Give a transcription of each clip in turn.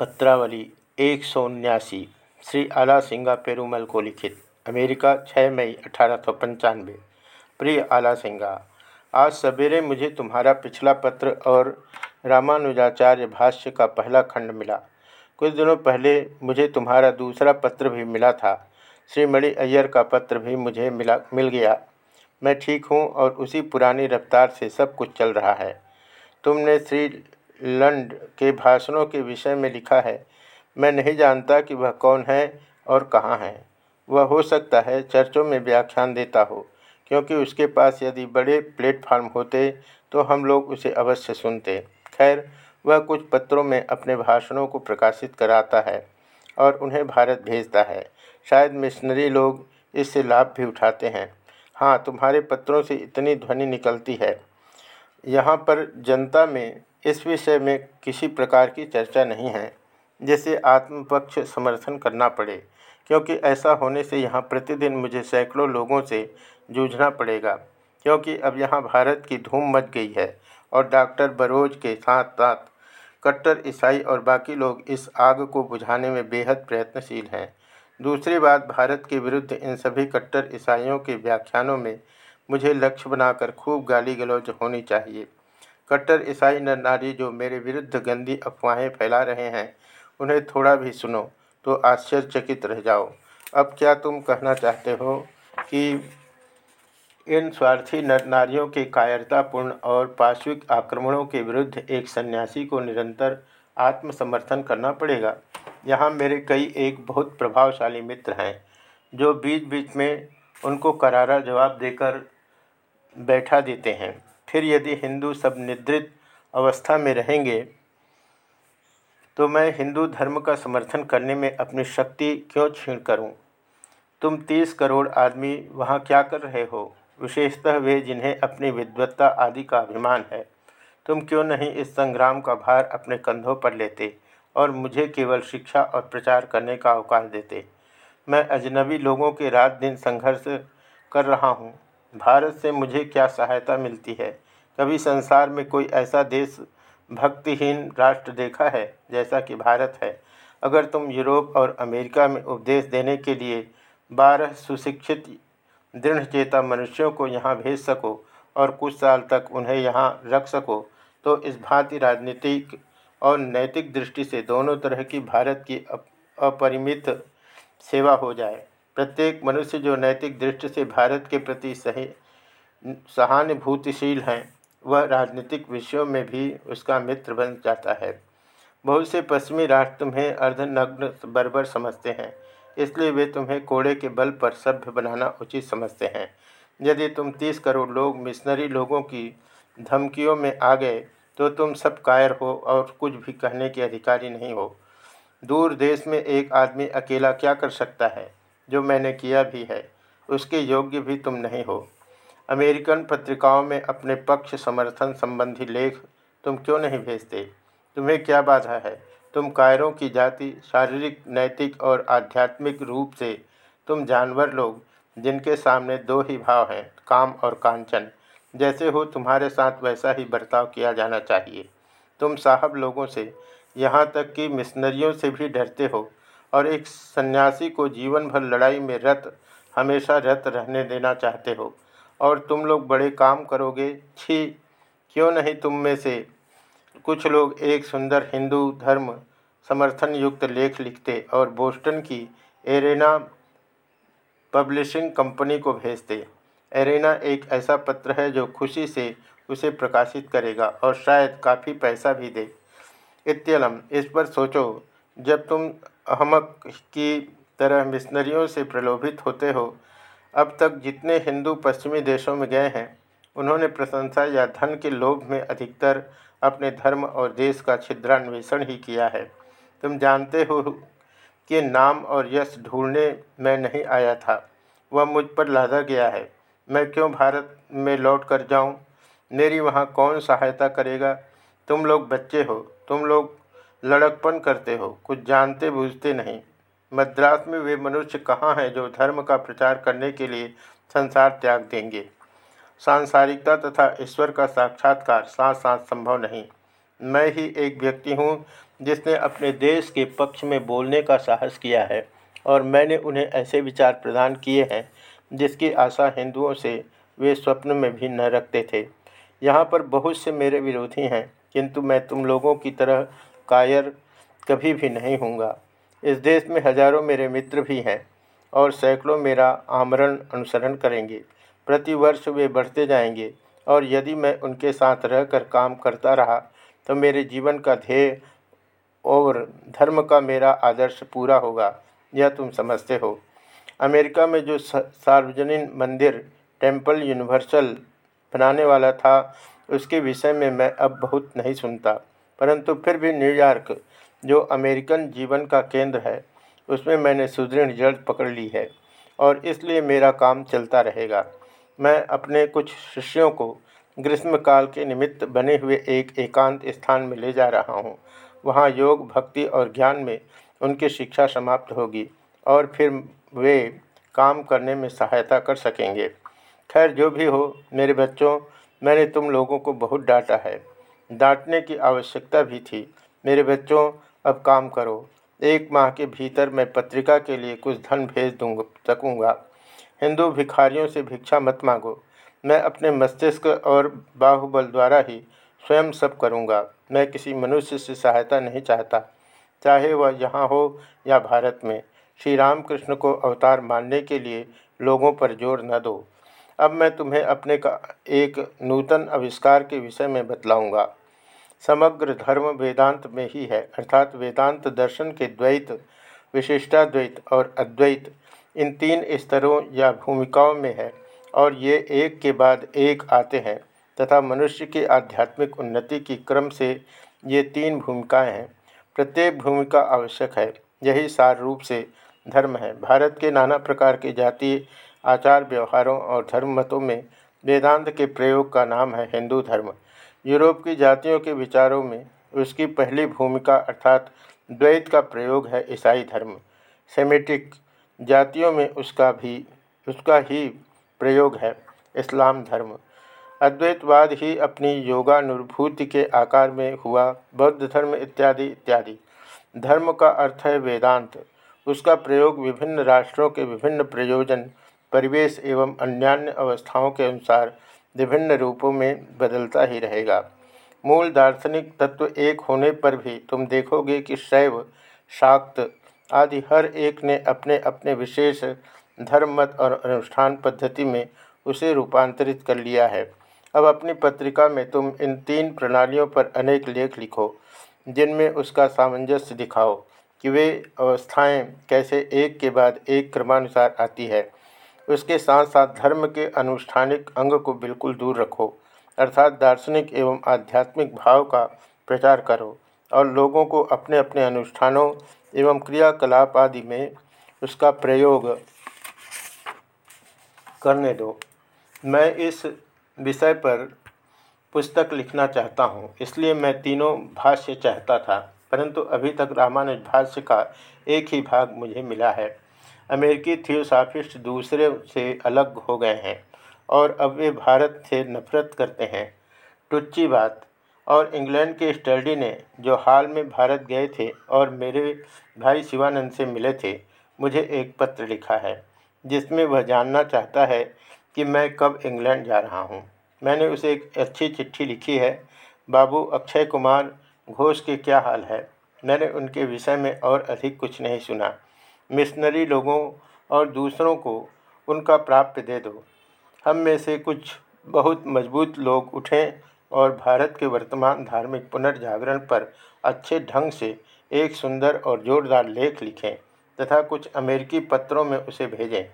पत्रावली एक सौ उन्यासी, श्री आला सिंगा पेरूमल को लिखित, अमेरिका 6 मई अठारह सौ पंचानवे। प्रिय आला सिंगा, आज सवेरे मुझे तुम्हारा पिछला पत्र और रामानुजाचार्य भाष्य का पहला खंड मिला। कुछ दिनों पहले मुझे तुम्हारा दूसरा पत्र भी मिला था। श्री मणि अय्यर का पत्र भी मुझे मिला, मिल गया। मैं ठीक हूँ और उसी पुरानी रफ्तार से सब कुछ चल रहा है। तुमने श्री लंड के भाषणों के विषय में लिखा है, मैं नहीं जानता कि वह कौन है और कहाँ है। वह हो सकता है चर्चों में व्याख्यान देता हो, क्योंकि उसके पास यदि बड़े प्लेटफार्म होते तो हम लोग उसे अवश्य सुनते। खैर, वह कुछ पत्रों में अपने भाषणों को प्रकाशित कराता है और उन्हें भारत भेजता है। शायद मिशनरी लोग इससे लाभ भी उठाते हैं। हाँ तुम्हारे पत्रों से इतनी ध्वनि निकलती है। यहाँ पर जनता में इस विषय में किसी प्रकार की चर्चा नहीं है, जिसे आत्मपक्ष समर्थन करना पड़े, क्योंकि ऐसा होने से यहाँ प्रतिदिन मुझे सैकड़ों लोगों से जूझना पड़ेगा, क्योंकि अब यहाँ भारत की धूम मच गई है और डॉक्टर बरोज के साथ साथ कट्टर ईसाई और बाकी लोग इस आग को बुझाने में बेहद प्रयत्नशील हैं। दूसरी बात, भारत के विरुद्ध इन सभी कट्टर ईसाइयों के व्याख्यानों में मुझे लक्ष्य बनाकर खूब गाली गलौज होनी चाहिए। कट्टर ईसाई नर नारी जो मेरे विरुद्ध गंदी अफवाहें फैला रहे हैं, उन्हें थोड़ा भी सुनो तो आश्चर्यचकित रह जाओ। अब क्या तुम कहना चाहते हो कि इन स्वार्थी नर नारियों के कायरतापूर्ण और पार्श्विक आक्रमणों के विरुद्ध एक सन्यासी को निरंतर आत्मसमर्थन करना पड़ेगा? यहाँ मेरे कई एक बहुत प्रभावशाली मित्र हैं, जो बीच बीच में उनको करारा जवाब देकर बैठा देते हैं। फिर यदि हिंदू सब निद्रित अवस्था में रहेंगे तो मैं हिंदू धर्म का समर्थन करने में अपनी शक्ति क्यों छीण करूँ? तुम तीस करोड़ आदमी वहाँ क्या कर रहे हो? विशेषतः वे जिन्हें अपनी विद्वत्ता आदि का अभिमान है। तुम क्यों नहीं इस संग्राम का भार अपने कंधों पर लेते और मुझे केवल शिक्षा और प्रचार करने का अवकाश देते? मैं अजनबी लोगों के रात दिन संघर्ष कर रहा हूँ। भारत से मुझे क्या सहायता मिलती है? कभी संसार में कोई ऐसा देश भक्तिहीन राष्ट्र देखा है, जैसा कि भारत है? अगर तुम यूरोप और अमेरिका में उपदेश देने के लिए बारह सुशिक्षित दृढ़चेता मनुष्यों को यहाँ भेज सको और कुछ साल तक उन्हें यहाँ रख सको तो इस भांति राजनीतिक और नैतिक दृष्टि से दोनों तरह की भारत की अपरिमित सेवा हो जाए। प्रत्येक मनुष्य जो नैतिक दृष्टि से भारत के प्रति सही, सहानुभूतिशील हैं, वह राजनीतिक विषयों में भी उसका मित्र बन जाता है। बहुत से पश्चिमी राष्ट्र तुम्हें अर्धनग्न बर्बर समझते हैं, इसलिए वे तुम्हें कोड़े के बल पर सभ्य बनाना उचित समझते हैं। यदि तुम तीस करोड़ लोग मिशनरी लोगों की धमकियों में आ गए तो तुम सब कायर हो और कुछ भी कहने के अधिकारी नहीं हो। दूर देश में एक आदमी अकेला क्या कर सकता है? जो मैंने किया भी है, उसके योग्य भी तुम नहीं हो। अमेरिकन पत्रिकाओं में अपने पक्ष, समर्थन संबंधी लेख तुम क्यों नहीं भेजते? तुम्हें क्या बाधा है? तुम कायरों की जाति, शारीरिक, नैतिक और आध्यात्मिक रूप से तुम जानवर लोग, जिनके सामने दो ही भाव हैं, काम और कांचन। जैसे हो तुम्हारे साथ वैसा ही बर्ताव किया जाना चाहिए। तुम साहब लोगों से, यहाँ तक कि मिशनरियों से भी डरते हो और एक सन्यासी को जीवन भर लड़ाई में रत, हमेशा रत रहने देना चाहते हो। और तुम लोग बड़े काम करोगे। छी, क्यों नहीं तुम में से? कुछ लोग एक सुंदर हिंदू धर्म समर्थन युक्त लेख लिखते और बोस्टन की एरेना पब्लिशिंग कंपनी को भेजते। एरेना एक ऐसा पत्र है जो खुशी से उसे प्रकाशित करेगा और शायद काफ़ी पैसा भी दे। इत्यलम, इस पर सोचो, जब तुम अहमक की तरह मिशनरियों से प्रलोभित होते हो। अब तक जितने हिंदू पश्चिमी देशों में गए हैं, उन्होंने प्रशंसा या धन के लोभ में अधिकतर अपने धर्म और देश का छिद्रान्वेषण ही किया है। तुम जानते हो कि नाम और यश ढूँढने में नहीं आया था। वह मुझ पर लादा गया है। मैं क्यों भारत में लौट कर जाऊँ? मेरी वहाँ कौन सहायता करेगा? तुम लोग बच्चे हो। तुम लोग लड़कपन करते हो, कुछ जानते बूझते नहीं। मद्रास में वे मनुष्य कहाँ हैं जो धर्म का प्रचार करने के लिए संसार त्याग देंगे? सांसारिकता तथा ईश्वर का साक्षात्कार साथ साथ संभव नहीं। मैं ही एक व्यक्ति हूँ जिसने अपने देश के पक्ष में बोलने का साहस किया है और मैंने उन्हें ऐसे विचार प्रदान किए हैं जिसकी आशा हिंदुओं से वे स्वप्न में भी न रखते थे। यहाँ पर बहुत से मेरे विरोधी हैं, किंतु मैं तुम लोगों की तरह कायर कभी भी नहीं हूँगा इस देश में हज़ारों मेरे मित्र भी हैं और सैकड़ों मेरा आमरण अनुसरण करेंगे। प्रतिवर्ष वे बढ़ते जाएँगे और यदि मैं उनके साथ रहकर काम करता रहा तो मेरे जीवन का ध्येय और धर्म का मेरा आदर्श पूरा होगा, यह तुम समझते हो। अमेरिका में जो सार्वजनिक मंदिर टेंपल यूनिवर्सल बनाने वाला था, उसके विषय में मैं अब बहुत नहीं सुनता। परंतु फिर भी न्यूयॉर्क जो अमेरिकन जीवन का केंद्र है, उसमें मैंने सुदृढ़ जड़ पकड़ ली है और इसलिए मेरा काम चलता रहेगा। मैं अपने कुछ शिष्यों को ग्रीष्मकाल के निमित्त बने हुए एक एकांत स्थान में ले जा रहा हूँ। वहाँ योग, भक्ति और ज्ञान में उनकी शिक्षा समाप्त होगी और फिर वे काम करने में सहायता कर सकेंगे। खैर, जो भी हो, मेरे बच्चों, मैंने तुम लोगों को बहुत डांटा है। डांटने की आवश्यकता भी थी। मेरे बच्चों, अब काम करो। एक माह के भीतर मैं पत्रिका के लिए कुछ धन भेज दूँगा, सकूँगा। हिंदू भिखारियों से भिक्षा मत मांगो। मैं अपने मस्तिष्क और बाहुबल द्वारा ही स्वयं सब करूँगा। मैं किसी मनुष्य से सहायता नहीं चाहता। चाहे वह यहाँ हो या भारत में श्री रामकृष्ण को अवतार मानने के लिए लोगों पर ज़ोर न दो। अब मैं तुम्हें अपने का एक नूतन आविष्कार के विषय में बतलाऊँगा। समग्र धर्म वेदांत में ही है, अर्थात वेदांत दर्शन के द्वैत विशिष्टाद्वैत और अद्वैत, इन तीन स्तरों या भूमिकाओं में है, और ये एक के बाद एक आते हैं, तथा मनुष्य की आध्यात्मिक उन्नति की क्रम से ये तीन भूमिकाएँ हैं। प्रत्येक भूमिका आवश्यक है, यही सार रूप से धर्म है। भारत के नाना प्रकार के जातीय, आचार व्यवहारों और धर्म मतों में वेदांत के प्रयोग का नाम है हिंदू धर्म। यूरोप की जातियों के विचारों में उसकी पहली भूमिका अर्थात द्वैत का प्रयोग है ईसाई धर्म। सेमेटिक जातियों में उसका भी, उसका ही प्रयोग है इस्लाम धर्म। अद्वैतवाद ही अपनी योगानुभूति के आकार में हुआ, बौद्ध धर्म इत्यादि इत्यादि। धर्म का अर्थ है वेदांत। उसका प्रयोग विभिन्न राष्ट्रों के विभिन्न प्रयोजन, परिवेश एवं अन्यान्य अवस्थाओं के अनुसार विभिन्न रूपों में बदलता ही रहेगा। मूल दार्शनिक तत्व एक होने पर भी तुम देखोगे कि शैव, शाक्त आदि हर एक ने अपने अपने विशेष धर्म, मत और अनुष्ठान पद्धति में उसे रूपांतरित कर लिया है। अब अपनी पत्रिका में तुम इन तीन प्रणालियों पर अनेक लेख लिखो, जिनमें उसका सामंजस्य दिखाओ कि वे अवस्थाएँ कैसे एक के बाद एक क्रमानुसार आती है। उसके साथ साथ धर्म के अनुष्ठानिक अंग को बिल्कुल दूर रखो, अर्थात दार्शनिक एवं आध्यात्मिक भाव का प्रचार करो और लोगों को अपने अपने अनुष्ठानों एवं क्रियाकलाप आदि में उसका प्रयोग करने दो। मैं इस विषय पर पुस्तक लिखना चाहता हूँ, इसलिए मैं तीनों भाष्य चाहता था, परंतु अभी तक रामानुज भाष्य का एक ही भाग मुझे मिला है। अमेरिकी थियोसाफिस्ट दूसरे से अलग हो गए हैं और अब वे भारत से नफरत करते हैं। टुच्ची बात, और इंग्लैंड के स्टडी ने, जो हाल में भारत गए थे और मेरे भाई शिवानंद से मिले थे, मुझे एक पत्र लिखा है, जिसमें वह जानना चाहता है कि मैं कब इंग्लैंड जा रहा हूँ। मैंने उसे एक अच्छी चिट्ठी लिखी है, बाबू अक्षय कुमार, घोष के क्या हाल है? मैंने उनके विषय में और अधिक कुछ नहीं सुना। मिशनरी लोगों और दूसरों को उनका प्राप्य दे दो। हम में से कुछ बहुत मज़बूत लोग उठें और भारत के वर्तमान धार्मिक पुनर्जागरण पर अच्छे ढंग से एक सुंदर और जोरदार लेख लिखें तथा कुछ अमेरिकी पत्रों में उसे भेजें।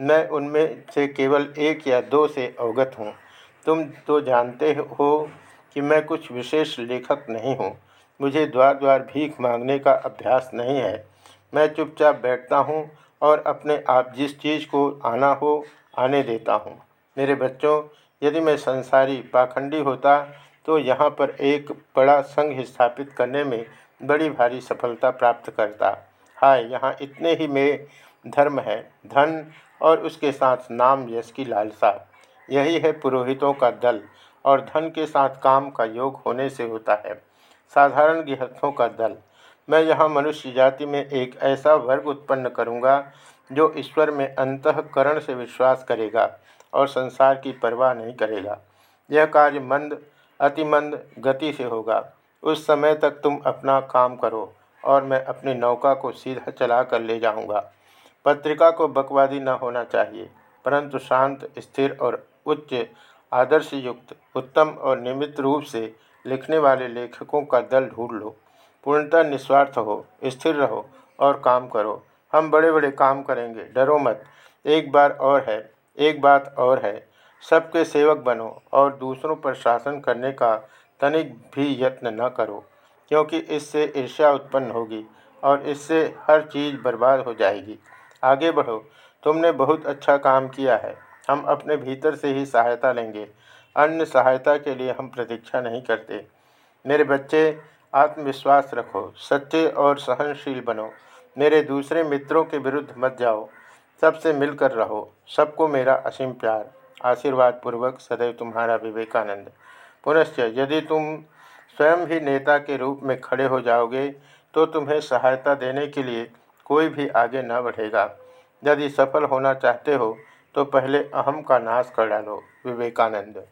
मैं उनमें से केवल एक या दो से अवगत हूँ। तुम तो जानते हो कि मैं कुछ विशेष लेखक नहीं हूँ। मुझे द्वार द्वार भीख मांगने का अभ्यास नहीं है। मैं चुपचाप बैठता हूँ और अपने आप जिस चीज़ को आना हो, आने देता हूँ। मेरे बच्चों, यदि मैं संसारी पाखंडी होता तो यहाँ पर एक बड़ा संघ स्थापित करने में बड़ी भारी सफलता प्राप्त करता। हाय, यहाँ इतने ही में धर्म है, धन और उसके साथ नाम यश की लालसा। यही है पुरोहितों का दल और धन के साथ काम का योग होने से होता है। साधारण गृहस्थों का दल। मैं यहाँ मनुष्य जाति में एक ऐसा वर्ग उत्पन्न करूँगा, जो ईश्वर में अंतकरण से विश्वास करेगा और संसार की परवाह नहीं करेगा। यह कार्य मंद, अतिमंद गति से होगा। उस समय तक तुम अपना काम करो और मैं अपनी नौका को सीधा चला कर ले जाऊँगा। पत्रिका को बकवादी न होना चाहिए, परंतु शांत, स्थिर और उच्च आदर्श युक्त उत्तम और नियमित रूप से लिखने वाले लेखकों का दल ढूंढ लो। पूर्णतः निस्वार्थ हो, स्थिर रहो और काम करो। हम बड़े बड़े काम करेंगे, डरो मत। एक बार और है, एक बात और है। सबके सेवक बनो और दूसरों पर शासन करने का तनिक भी यत्न न करो, क्योंकि इससे ईर्ष्या उत्पन्न होगी और इससे हर चीज़ बर्बाद हो जाएगी। आगे बढ़ो। तुमने बहुत अच्छा काम किया है। हम अपने भीतर से ही सहायता लेंगे। अन्य सहायता के लिए हम प्रतीक्षा नहीं करते। मेरे बच्चे आत्मविश्वास रखो, सच्चे और सहनशील बनो। मेरे दूसरे मित्रों के विरुद्ध मत जाओ। सबसे मिलकर रहो। सबको मेरा असीम प्यार। आशीर्वाद पूर्वक सदैव तुम्हारा विवेकानंद। पुनश्च यदि तुम स्वयं भी नेता के रूप में खड़े हो जाओगे तो तुम्हें सहायता देने के लिए कोई भी आगे न बढ़ेगा। यदि सफल होना चाहते हो तो पहले अहम का नाश कर डालो, विवेकानंद।